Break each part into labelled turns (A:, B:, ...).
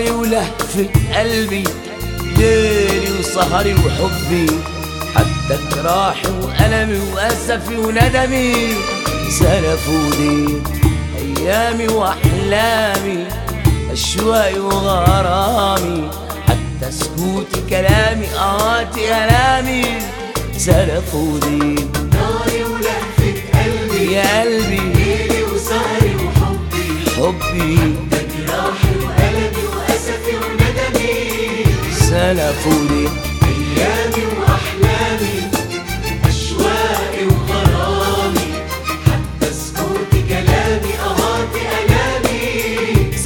A: ناري ولهفة قلبي ليلي وسهري وحبي. حتى جراحي وألمي وأسفي وندمي. سلفوني أيامي وأحلامي أشواقي وغرامي. حتى سكوتي كلامي آهاتي ألامي. سلفوني
B: ناري ولهفة قلبي.
A: يا قلبي
B: ليلي وسهري وحبي.
A: حبي. سلفوني.
B: أيامي وأحلامي أشواقي وغرامي حتى سكوتي كلامي ألامي.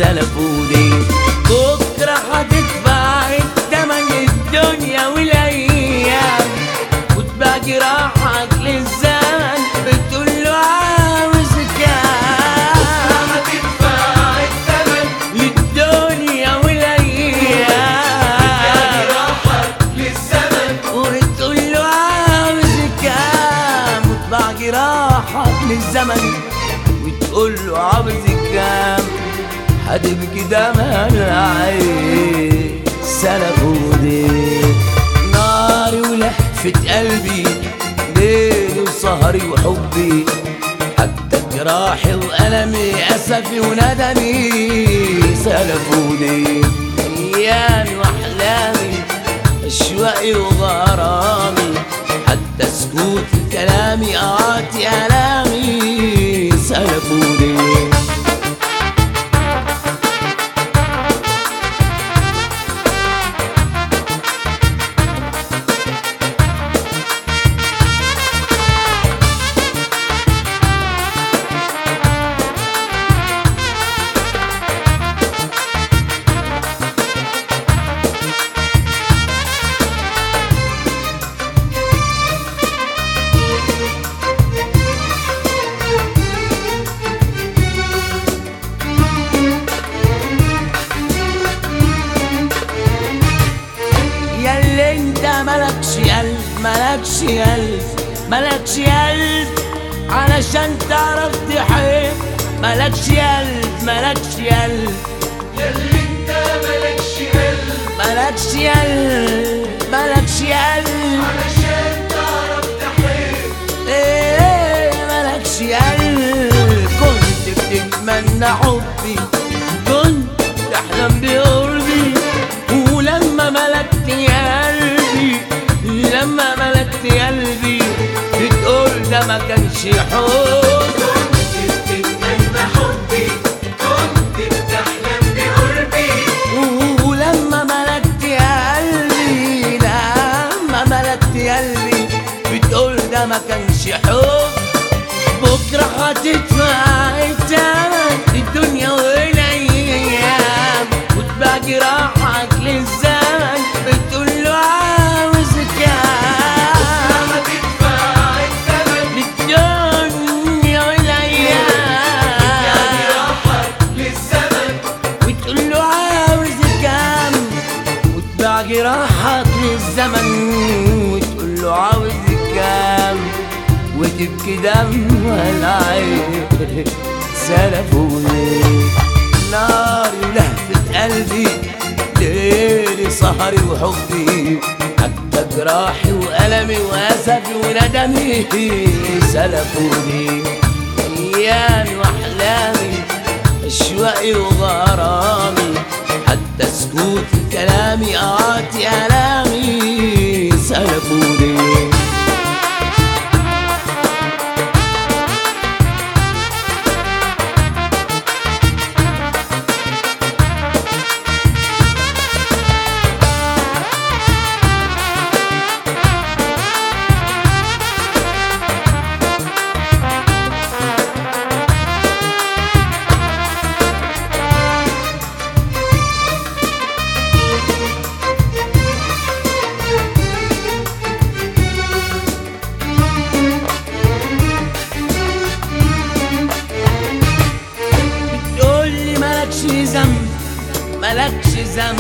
A: هتبكي دمع العين. سلفوني ناري ولهفة قلبي ليلي وسهري وحبي. حتى جراحي وألمي أسفي وندمي. سلفوني أيامي وأحلامي أشواقي وغرامي. حتى سكوت كلامي آتي ألامي. سلفوني ملكش قلب ملكش قلب ملكش قلب. علشان تعرف تحب ملكش قلب ملكش قلب.
B: ياللي انت ملكش قلب
A: ملكش قلب ملكش قلب.
B: علشان تعرف تحب.
A: إيه ملكش قلب. كنت بتتمنى حبي. ما كانش حب
B: حبي كنت بتحلم بقربي
A: ولما ملكت بتقول ده ما كانش حب بكرة هتدفع جراحك للزمن وتقول له عاوز كام وتبكي دم العين. سلفوني ناري لهفة قلبي ليلي سهري وحبي. حتى جراحي وألمي وأسفي وندمي. سلفوني أيامي وأحلامي أشواقي وغرامي. حتى سكوت كلامي آتي ألامي. زم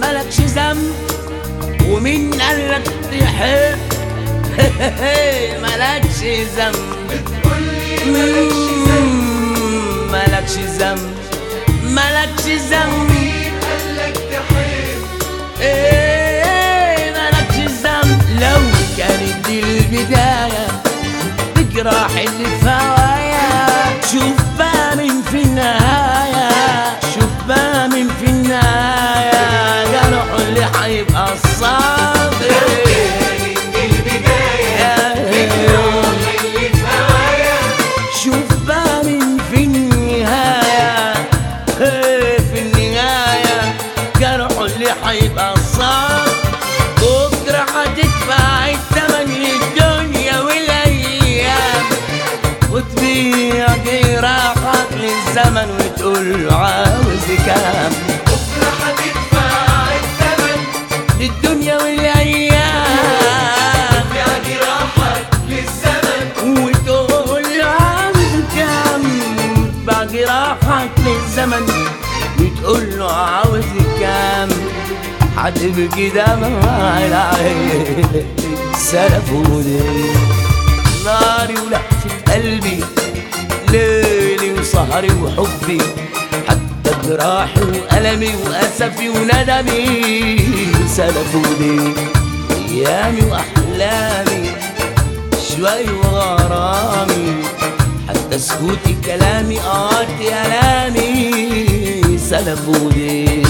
A: ملكش ذنب ومين قالك تحب ملكش ذنب
B: ملكش ذنب
A: ملكش ذنب مالكش ذنب تحب إيه ذنب لو
B: كانت دي البداية
A: بجراح اللي وتبيع جراحك للزمن وتقول عاوز كام هتبكي دمع العين سلف ناري ولهفة قلبي ليلي وسهري وحبي. حتى جراحي وألمي وأسفي وندمي. سلف أيامي وأحلامي شوي وغرامي. حتى سكوتي كلامي قاطي ألامي. سلفوني.